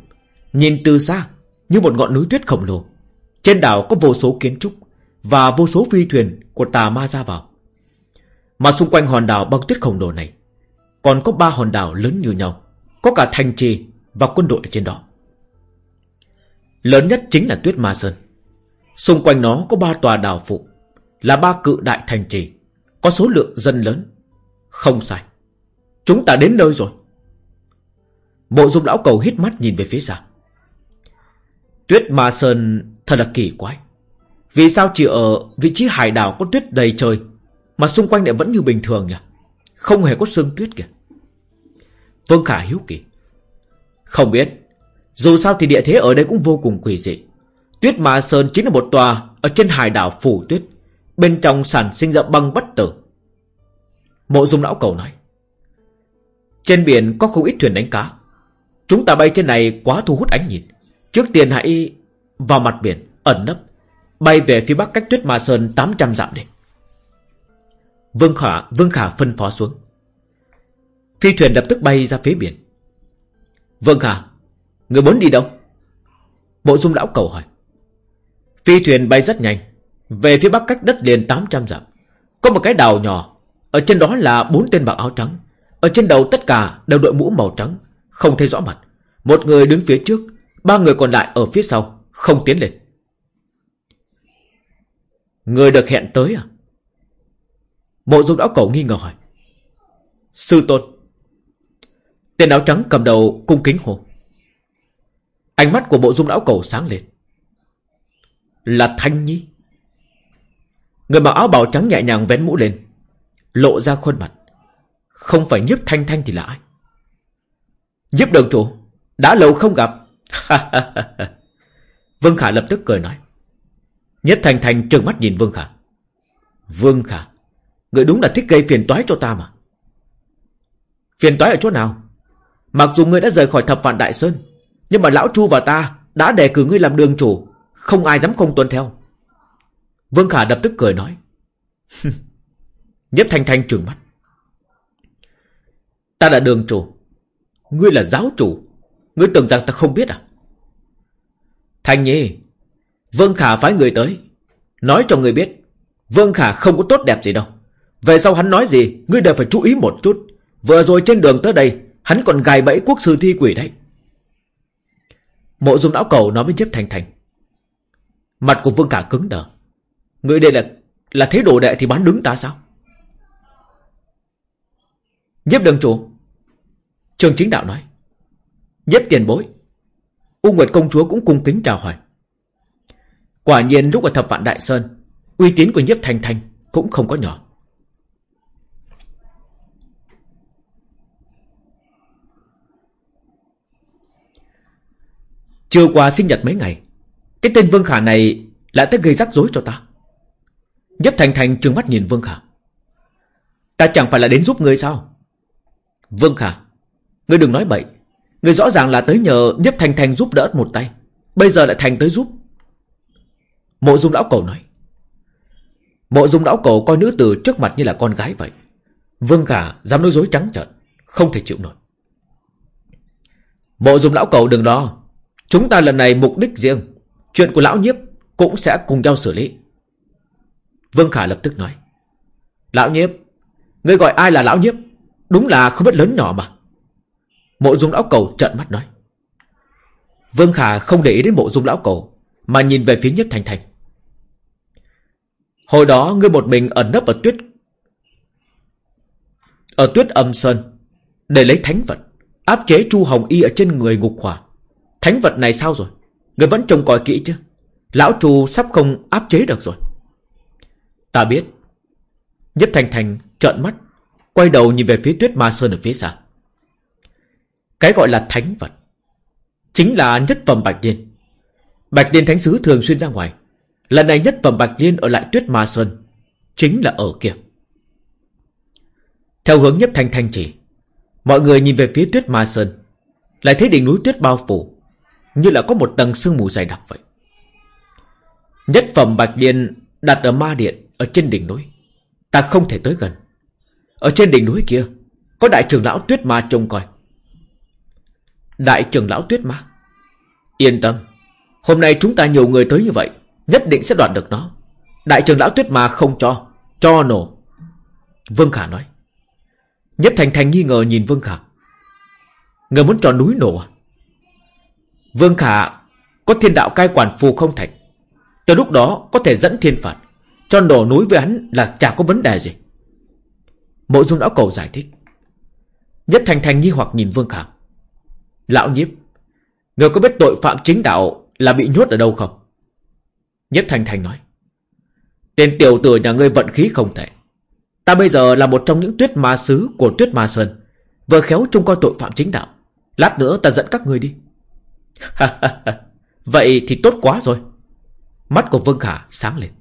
S1: Nhìn từ xa, Như một ngọn núi tuyết khổng lồ. Trên đảo có vô số kiến trúc và vô số phi thuyền của tà ma ra vào. Mà xung quanh hòn đảo băng tuyết khổng lồ này, Còn có ba hòn đảo lớn như nhau, Có cả thành trì và quân đội ở trên đó. Lớn nhất chính là tuyết ma sơn. Xung quanh nó có ba tòa đảo phụ. Là ba cự đại thành trì, Có số lượng dân lớn. Không sai, Chúng ta đến nơi rồi. Bộ dung lão cầu hít mắt nhìn về phía xa. Tuyết ma sơn thật là kỳ quái. Vì sao chỉ ở vị trí hải đảo có tuyết đầy trời Mà xung quanh lại vẫn như bình thường nhỉ? Không hề có sương tuyết kìa. Vương Khả hiếu kỳ. Không biết, Dù sao thì địa thế ở đây cũng vô cùng quỷ dị. Tuyết Ma Sơn chính là một tòa Ở trên hải đảo phủ tuyết. Bên trong sản sinh ra băng bất tử. Mộ dung lão cầu nói Trên biển có không ít thuyền đánh cá. Chúng ta bay trên này quá thu hút ánh nhìn. Trước tiên hãy vào mặt biển Ẩn nấp. Bay về phía bắc cách tuyết ma sơn 800 dặm đi. Vương Khả, Vương Khả phân phó xuống. Phi thuyền lập tức bay ra phía biển. Vương Khả Người muốn đi đâu? Bộ dung lão cầu hỏi. Phi thuyền bay rất nhanh. Về phía bắc cách đất liền 800 dặm, Có một cái đảo nhỏ. Ở trên đó là bốn tên mặc áo trắng. Ở trên đầu tất cả đều đội mũ màu trắng, Không thấy rõ mặt. Một người đứng phía trước, Ba người còn lại ở phía sau, Không tiến lên. Người được hẹn tới à? Mộ dung lão cầu nghi ngờ hỏi. Sư tôn. Tên áo trắng cầm đầu cung kính hồ Ánh mắt của bộ dung lão cầu sáng lên. Là Thanh Nhi. Người mặc áo bào trắng nhẹ nhàng vén mũ lên, Lộ ra khuôn mặt. Không phải nhiếp thanh thanh thì là ai? Nhiếp đường chủ Đã lâu không gặp. Vương Khả lập tức cười nói. Nhiếp thanh thanh trừng mắt nhìn Vương Khả. Vương Khả, Người đúng là thích gây phiền toái cho ta mà. Phiền toái ở chỗ nào? Mặc dù ngươi đã rời khỏi thập vạn Đại Sơn, Nhưng mà Lão Chu và ta Đã đề cử ngươi làm đường chủ, Không ai dám không tuân theo. Vương Khả đập tức cười nói. Nhếp Thanh Thanh trừng mắt. Ta là đường chủ. Ngươi là giáo chủ. Ngươi tưởng rằng ta không biết à? Thanh Nhi, Vương Khả phái người tới. Nói cho người biết, Vương Khả không có tốt đẹp gì đâu. Về sau hắn nói gì, Ngươi đều phải chú ý một chút. Vừa rồi trên đường tới đây, Hắn còn gài bẫy quốc sư thi quỷ đấy. Mộ dung lão cầu nói với Nhếp Thanh Thanh. Mặt của Vương Khả cứng đờ. Người đây là Là thế đồ đệ thì bán đứng ta sao? Nhếp đường chủ Trường chính đạo nói, Nhếp tiền bối, U Nguyệt công chúa cũng cung kính chào hỏi. Quả nhiên lúc ở thập vạn Đại Sơn, Uy tín của nhiếp thành thành Cũng không có nhỏ. Chưa qua sinh nhật mấy ngày, Cái tên Vương Khả này Lại tới gây rắc rối cho ta. Nhấp Thành Thành trừng mắt nhìn Vương Khả. Ta chẳng phải là đến giúp ngươi sao? Vương Khả, Ngươi đừng nói bậy. Ngươi rõ ràng là tới nhờ Nhấp Thành Thành giúp đỡ một tay. Bây giờ lại Thành tới giúp. Mộ dung lão cổ nói. Mộ dung lão cổ coi nữ tử trước mặt như là con gái vậy. Vương Khả dám nói dối trắng trợn, Không thể chịu nổi. Mộ dung lão cầu đừng lo. Chúng ta lần này mục đích riêng. Chuyện của lão nhiếp cũng sẽ cùng nhau xử lý. Vương Khả lập tức nói. Lão nhiếp, Ngươi gọi ai là lão nhiếp? Đúng là không biết lớn nhỏ mà. Mộ dung lão cầu trợn mắt nói. Vương Khả không để ý đến mộ dung lão cầu, Mà nhìn về phía nhất thành thành. Hồi đó ngươi một mình ẩn nấp ở tuyết Ở tuyết âm sơn, Để lấy thánh vật, Áp chế Chu Hồng Y ở trên người ngục hỏa. Thánh vật này sao rồi? Ngươi vẫn trông coi kỹ chứ? Lão Chu sắp không áp chế được rồi. Ta biết. Nhất Thành Thành trợn mắt, Quay đầu nhìn về phía tuyết ma sơn ở phía xa. Cái gọi là thánh vật Chính là nhất phẩm Bạch Liên Bạch Liên Thánh Sứ thường xuyên ra ngoài. Lần này nhất phẩm Bạch Liên ở lại tuyết ma sơn Chính là ở kia. Theo hướng nhất thành thành chỉ, Mọi người nhìn về phía tuyết ma sơn, Lại thấy đỉnh núi tuyết bao phủ như là có một tầng sương mù dày đặc vậy. Nhất phẩm Bạch Liên đặt ở ma điện ở trên đỉnh núi. Ta không thể tới gần. Ở trên đỉnh núi kia, Có đại trưởng lão tuyết ma trông coi. Đại trưởng lão tuyết ma? Yên tâm, Hôm nay chúng ta nhiều người tới như vậy, Nhất định sẽ đoạt được nó. Đại trưởng lão tuyết ma không cho Cho nổ. Vương Khả nói. Nhất Thành Thành nghi ngờ nhìn Vương Khả. Người muốn cho núi nổ à? Vương Khả, Có thiên đạo cai quản phù không thành. Từ lúc đó có thể dẫn thiên phạt. Cho nổ núi với hắn là chả có vấn đề gì. Mộ dung lão cầu giải thích. Nhất Thành Thành nghi hoặc nhìn Vương Khả Lão nhiếp, Người có biết tội phạm chính đạo Là bị nhốt ở đâu không? Nhất Thành Thành nói. Tên tiểu tử nhà ngươi vận khí không tệ. Ta bây giờ là một trong những tuyết ma sứ Của tuyết ma sơn. Vừa khéo trông coi tội phạm chính đạo. Lát nữa ta dẫn các ngươi đi. Vậy thì tốt quá rồi. Mắt của Vương Khả sáng lên.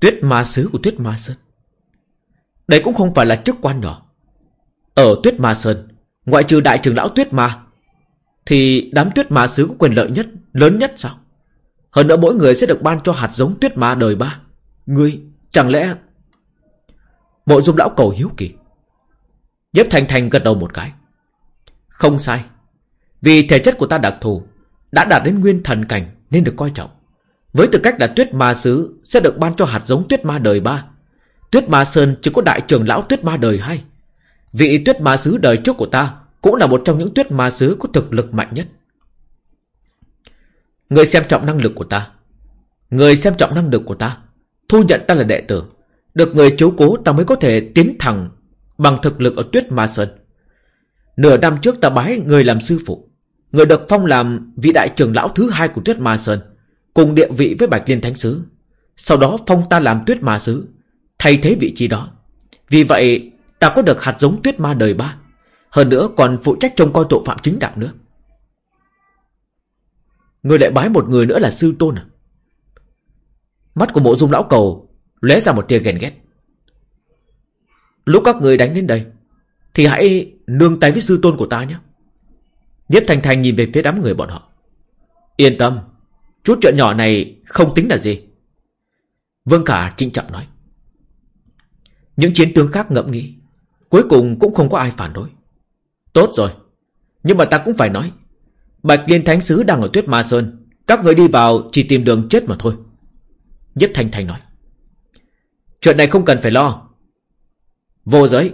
S1: Tuyết ma sứ của tuyết ma sơn. Đây cũng không phải là chức quan nhỏ. Ở tuyết ma sơn, Ngoại trừ đại trưởng lão tuyết ma, Thì đám tuyết ma sứ có quyền lợi nhất, Lớn nhất sao? Hơn nữa mỗi người sẽ được ban cho hạt giống tuyết ma đời ba. Ngươi, chẳng lẽ Mộ dung lão cầu hiếu kỳ? Nhếp Thành Thành gật đầu một cái. Không sai. Vì thể chất của ta đặc thù, Đã đạt đến nguyên thần cảnh nên được coi trọng. Với tư cách là tuyết ma sứ, Sẽ được ban cho hạt giống tuyết ma đời ba. Tuyết ma sơn chỉ có đại trưởng lão tuyết ma đời hai. Vị tuyết ma sứ đời trước của ta Cũng là một trong những tuyết ma sứ có thực lực mạnh nhất. Người xem trọng năng lực của ta. Người xem trọng năng lực của ta. Thu nhận ta là đệ tử. Được người chiếu cố ta mới có thể tiến thẳng Bằng thực lực ở tuyết ma sơn. Nửa năm trước ta bái người làm sư phụ. Người được phong làm vị đại trưởng lão thứ hai của tuyết ma sơn. Cùng địa vị với bạch liên thánh sứ. Sau đó phong ta làm tuyết ma sứ, Thay thế vị trí đó. Vì vậy, ta có được hạt giống tuyết ma đời ba. Hơn nữa còn phụ trách trông coi tội phạm chính đạo nữa. Người lại bái một người nữa là sư tôn à? Mắt của mộ dung lão cầu lóe ra một tia ghen ghét. Lúc các người đánh đến đây, Thì hãy nương tay với sư tôn của ta nhé. Nhiếp Thành Thành nhìn về phía đám người bọn họ. Yên tâm Chút chuyện nhỏ này không tính là gì? Vương Khả trịnh trọng nói. Những chiến tướng khác ngẫm nghĩ, Cuối cùng cũng không có ai phản đối. Tốt rồi, Nhưng mà ta cũng phải nói, Bạch Liên Thánh Sứ đang ở Tuyết Ma Sơn, Các người đi vào chỉ tìm đường chết mà thôi. Nhất Thanh Thanh nói. Chuyện này không cần phải lo. Vô giới,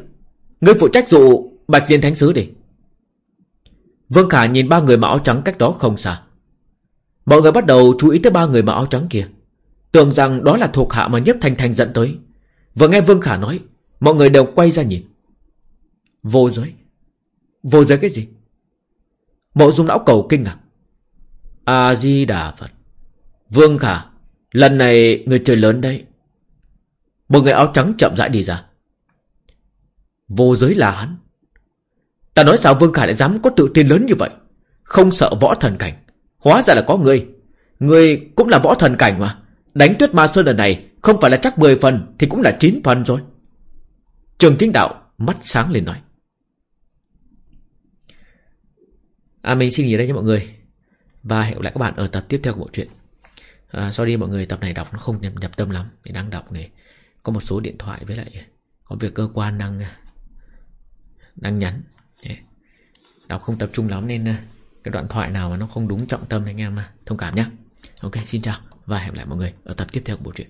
S1: Ngươi phụ trách dụ Bạch Liên Thánh Sứ đi. Vương Khả nhìn ba người mà áo trắng cách đó không xa. Mọi người bắt đầu chú ý tới ba người mặc áo trắng kia. Tưởng rằng đó là thuộc hạ mà Nhếp Thanh Thanh dẫn tới. Vừa nghe Vương Khả nói, Mọi người đều quay ra nhìn. Vô giới. Vô giới cái gì? Mộ dung lão cầu kinh ngạc. A-di-đà Phật. Vương Khả, Lần này người trời lớn đây Một người áo trắng chậm rãi đi ra. Vô giới là hắn. Ta nói sao Vương Khả lại dám có tự tin lớn như vậy? Không sợ võ thần cảnh. Hóa ra là có người Người cũng là võ thần cảnh mà. Đánh tuyết ma sơn lần này Không phải là chắc 10 phần Thì cũng là 9 phần rồi. Trường chính đạo mắt sáng lên nói. À mình xin nghỉ đây nha mọi người. Và hẹn gặp lại các bạn ở tập tiếp theo của bộ truyện. À, Sorry mọi người tập này đọc nó không nhập, nhập tâm lắm. Mình đang đọc này Có một số điện thoại với lại Có việc cơ quan đang Đang nhắn. Đọc không tập trung lắm nên cái đoạn thoại nào mà nó không đúng trọng tâm anh em thông cảm nhé Ok, xin chào Và hẹn lại mọi người ở tập tiếp theo của bộ truyện.